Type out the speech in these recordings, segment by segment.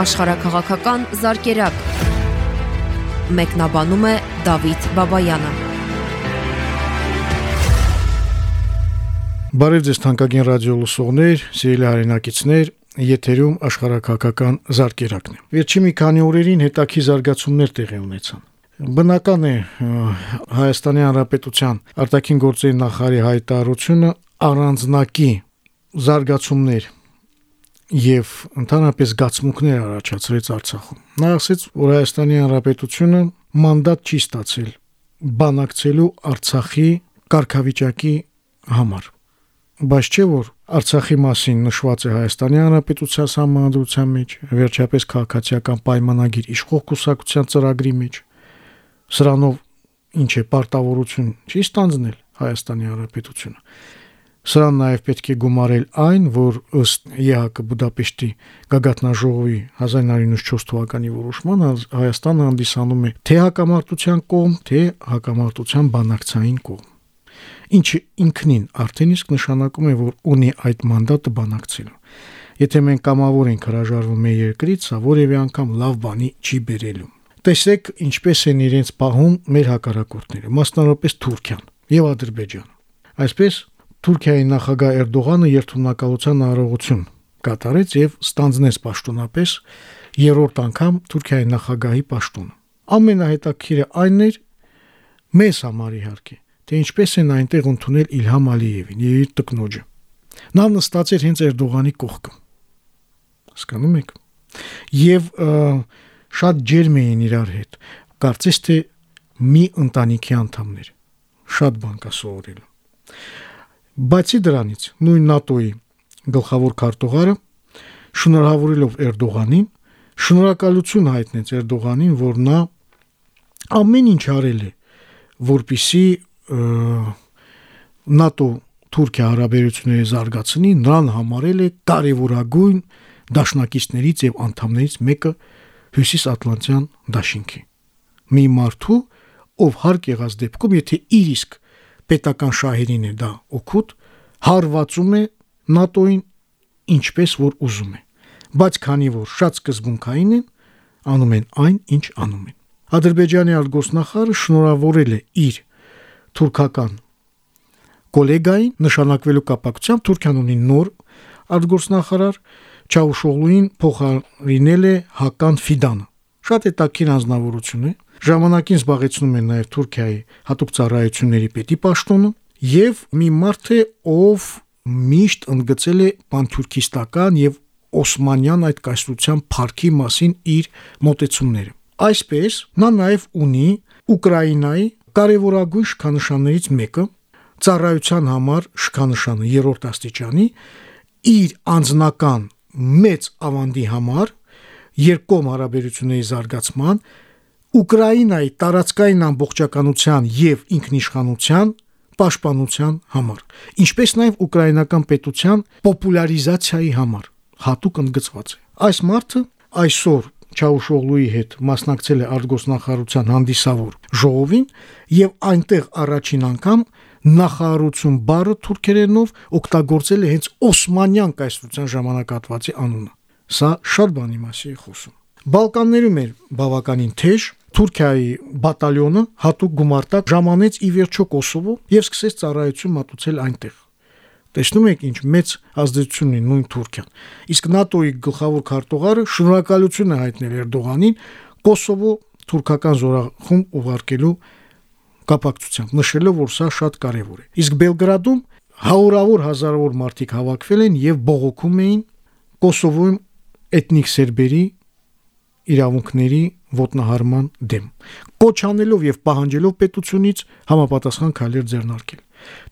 աշխարհակղական զարգերակ։ Մեկնաբանում է Դավիթ Բաբայանը։ Բարև ձեզ թանկագին ռադիո լսողներ, սիրելի հայրենակիցներ, եթերում աշխարհակղական զարգերակն է։ Վերջի մի քանի օրերին հետաքի զարգացումներ տեղի ունեցան։ Բնական է Հայաստանի Հանրապետության արտաքին գործերի նախարարի հայտարարությունը առանձնակի զարգացումներ եւ ընդհանրապես գացմունքներ առաջացրեց Արցախում։ Նա ասաց, որ Հայաստանի Հանրապետությունը մանդատ չի ստացել բանակցելու Արցախի կարգավիճակի համար։ Բայց չէ որ Արցախի մասին նշված է Հայաստանի Հանրապետության համանդրության մեջ, վերջապես քաղաքացիական պայմանագիր իշխող կուսակցության ծրագրի մեջ։ Սրանով ինչ է պարտավորություն չի ստանձնել Հայաստանի Հանրապետությունը Սրան նաև պետք է գումարել այն, որ ըստ ԵՀԿ Բուդապեշտի գագաթնաժողովի 1994 թվականի որոշման Հայաստանը հանդիսանում է թե հակամարտության կողմ, թե հակամարտության բանակցային կողմ։ Ինչը ինքնին արդեն իսկ նշանակում է, որ ունի այդ մանդատը բանակցելու։ Եթե մենք կամավոր ենք հրաժարվում մեր երկրից, սա որևէ անգամ լավ բանի չի բերելու։ Տեսեք, ինչպես են իրենց պահում մեր հակառակորդները, մասնավորապես Թուրքիան եւ Ադրբեջանը։ Այսպես Թուրքիայի նախագահ Էրդողանը երթունակալության առողություն կատարեց եւ ստանձնեց պաշտոնապես երրորդ անգամ Թուրքիայի նախագահի պաշտոնը։ Ամենահետաքրքիրը այն էր մեզ համար իհարկե, թե ինչպես են այնտեղ ընդունել Իլհամ Ալիևին եւ իր տկնոջը։ Նա նստած էր հենց Էրդողանի կողքը։ Հասկանում եք։ Եվ շատ ջերմ էին իրար հետ։ Կարծես թե մի ընտանիքի անդամներ։ Շատ բան կա սովորելու։ Բացի դրանից, նույն ՆԱՏՕ-ի գլխավոր քարտուղարը շնորհավորելով Էրդողանին, շնորհակալություն հայտնեց Էրդողանին, որ նա ամեն ինչ արել է, որպիսի ՆԱՏՕ Թուրքիա հարաբերությունների զարգացնի, նրան համարել է կարևորագույն դաշնակիցներից եւ անդամներից մեկը Հյուսիսատլանտյան դաշինքի։ Մի մարդու, ով հարկ եղած դեպքում, եթե իր իսկ պետական շահերին է դա օգուտ, հարվածում է ՆԱՏՕ-ին ինչպես որ ուզում է։ Բայց քանի որ շատ սկզբունքային են, անում են այն, ինչ անում են։ Ադրբեջանի արտգործնախարարը շնորհավորել է իր թուրքական գոլեգային նշանակվելու կապակցությամբ Թուրքիան ունի նոր արտգործնախարար Չաուշօղլուին փոխարինել է Հական Ֆիդանը։ Շատ հետաքրքիր անձնավորություն է, Ժամանակին զբաղեցնում է նաև Թուրքիայի հատուկ ծառայությունների պետի պաշտոնը եւ մի մարդ է, ով միշտ ընդգծել է պանթուրքիստական եւ Օսմանյան այդ կայսրության փառքի մասին իր մտեցումները։ Այսպես նա նաև ունի Ուկրաինայի կարևորագույն շքանշաններից մեկը ծառայության համար շքանշանը երրորդ աստիճանի իր անձնական մեծ ավանդի համար երկկողմ հարաբերությունների զարգացման Ուկրաինայի տարածքային ամբողջականության եւ ինքնիշխանության պաշտպանության համար, ինչպես նաև ուկրաինական պետության պոպուլարիզացիայի համար հատուկ ընդգծված է։ Այս մարդը այսօր Չաուշօղլուի հետ մասնակցել է արտգոսնախարարության հանդիսավոր ժողովին եւ այնտեղ առաջին անգամ նախարարություն բառը թուրքերենով օգտագործել է հենց Օսմանյան կայսրության ժամանակահատվածի անունը։ Սա շատ բանի մասի է խոսում։ Բալկաններում էր բավականին թեժ, Թուրքիայի բատալյոնը հատուկ գումարտակ ժամանեց ի վերջո Կոսովո եւ սկսեց ծառայություն մատուցել այնտեղ։ Տեսնում եք ինչ մեծ ազդեցություն ունի նույն Թուրքիան։ Իսկ ՆԱՏՕ-ի գլխավոր քարտուղարը շնորհակալություն է հայտնել Էրդողանին Կոսովո թուրքական զորախումբ ուղարկելու կապակցությամբ, նշելով, որ սա շատ կարևոր է։ Իսկ Բելգրադում հարյուրավոր հազարավոր մարդիկ հավաքվել են եւ բողոքում էին Կոսովոյում էթնիկ սերբերի իրավունքների ոտնահարման դեմ, կոչանելով եւ պահանջելով պետությունից համապատասխան քայլեր ձեռնարկել։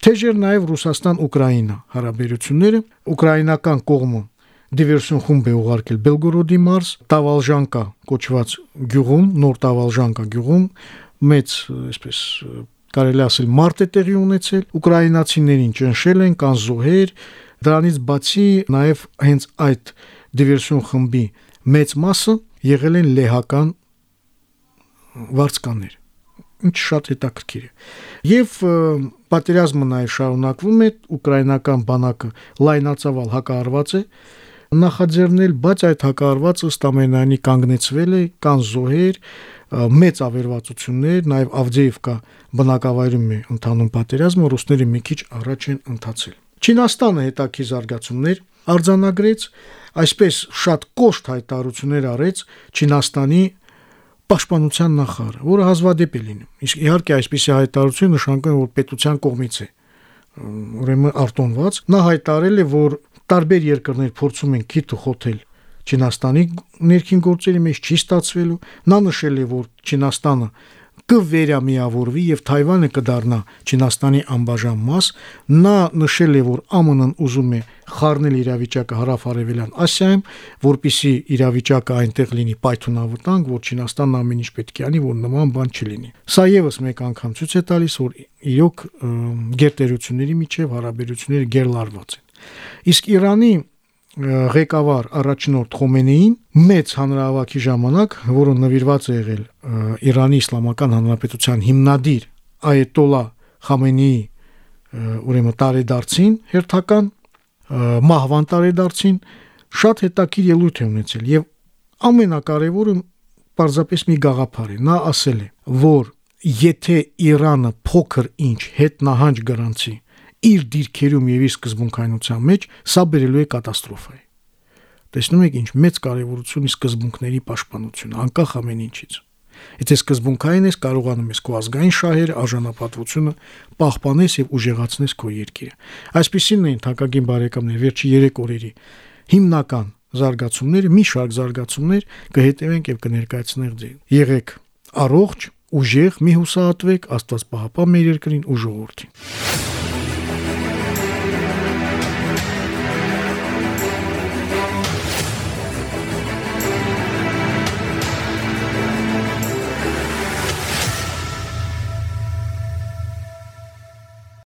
Թեժեր նաեւ Ռուսաստան-Ուկրաինա հարաբերությունները ուկրաինական կողմը դիվերսիոն խումբ է ուղարկել Բելգորոդի մարզ, Տավալժանկա կոչված գյուղում, նոր Տավալժանկա գյուղում մեծ, այսպես կարելի ասել մարտ է տեղի ունեցել, ուկրաինացիներին ճնշել են, կան զոհեր, դրանից բացի նաև հենց այդ դիվերսիոն խմբի մեծ մասը եղել են լեհական վարձկաներ ինչ շատ հետաքրքիր է եւ պատերազմը նաեւ շարունակվում է ուկրաինական բանակը լայնածավալ հակահարված է նախաձեռնել, բայց այդ հակարվածը ըստ ամենայնի կանգնեցվել է, կան զոհեր, մեծ ավերվածություններ, նաև Ավդեևկա բնակավայրում է ընթանում պատերազմը, ռուսները մի քիչ առաջ են ընթացել։ Չինաստանը հետաքի զարգացումներ արձանագրեց, այսպես շատ կոշտ հայտարարություններ արեց Չինաստանի պաշտպանության նախարարը, որը հազվադեպ է լինում։ Իսկ իհարկե այսպիսի հայտարարություն նշանակում է, որ պետության կողմից է ուրեմն արտոնված նա հայտարել է, որ տարբեր երկրներ փորձում են քիթը խոթել Չինաստանի ներքին գործերի մեջ չի ստացվելու։ Նա նշել է, որ Չինաստանը կվերամիավորվի եւ Թայվանը կդառնա Չինաստանի անբաժան մաս։ Նա նշել է, որ ԱՄՆ-ն ուզում է խառնել իրավիճակը հարավ-արևելյան Ասիայում, որpիսի իրավիճակը այնտեղ լինի պայթունավտանգ, որ Չինաստանն ամեն ինչ պետք է անի, որ նման բան չլինի։ Սա եւս մեկ անգամ ցույց է տալիս, որ իրոք գերտերությունների միջև հարաբերությունները գերլարված են։ Իսկ Իրանի ղեկավար առաջնորդ Խոմենեին մեծ հանրահավաքի ժամանակ, որը նվիրված է եղել Իրանի Իսլամական Հանրապետության հիմնադիր Այետոլա Խամենեի ուրեմն տարեդարձին հերթական մահվան տարեդարձին շատ հետաքրիր ելույթ է ունեցել եւ ամենակարևորը պարզապես մի գաղափար է նա ասել է որ եթե Իրանը փոքր ինչ հետ նահանջ գրանցի իր դիրքերում եւ իր սկզբունքայնության մեջ սա բերելու է կատաստրոֆայի։ Տեսնում եք ինչ մեծ կարևորություն ի սկզբունքների պաշտպանությունը, անկախ ամեն ինչից։ Եթե սկզբունքային ես կարողանում ես քո ազգային շահերը, արժանապատվությունը պահպանես եւ ուժեղացնես քո երկիրը։ Այսպեսին են թակագին բարեկամներ վերջի 3 օրերի հիմնական զարգացումները, մի շարք զարգացումներ կհետևենք եւ կներկայացնենք ձեզ։ Եղեք առողջ, ուժեղ, մի հուսահատվեք, Աստված պահապան մեր երկրին ու ժողովրդին։